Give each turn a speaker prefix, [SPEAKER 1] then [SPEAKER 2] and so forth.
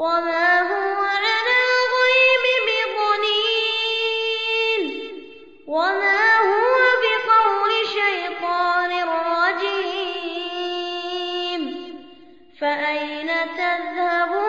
[SPEAKER 1] وما هو على الغيب بضنين وما هو بقول شيطان رجيم فأين تذهبون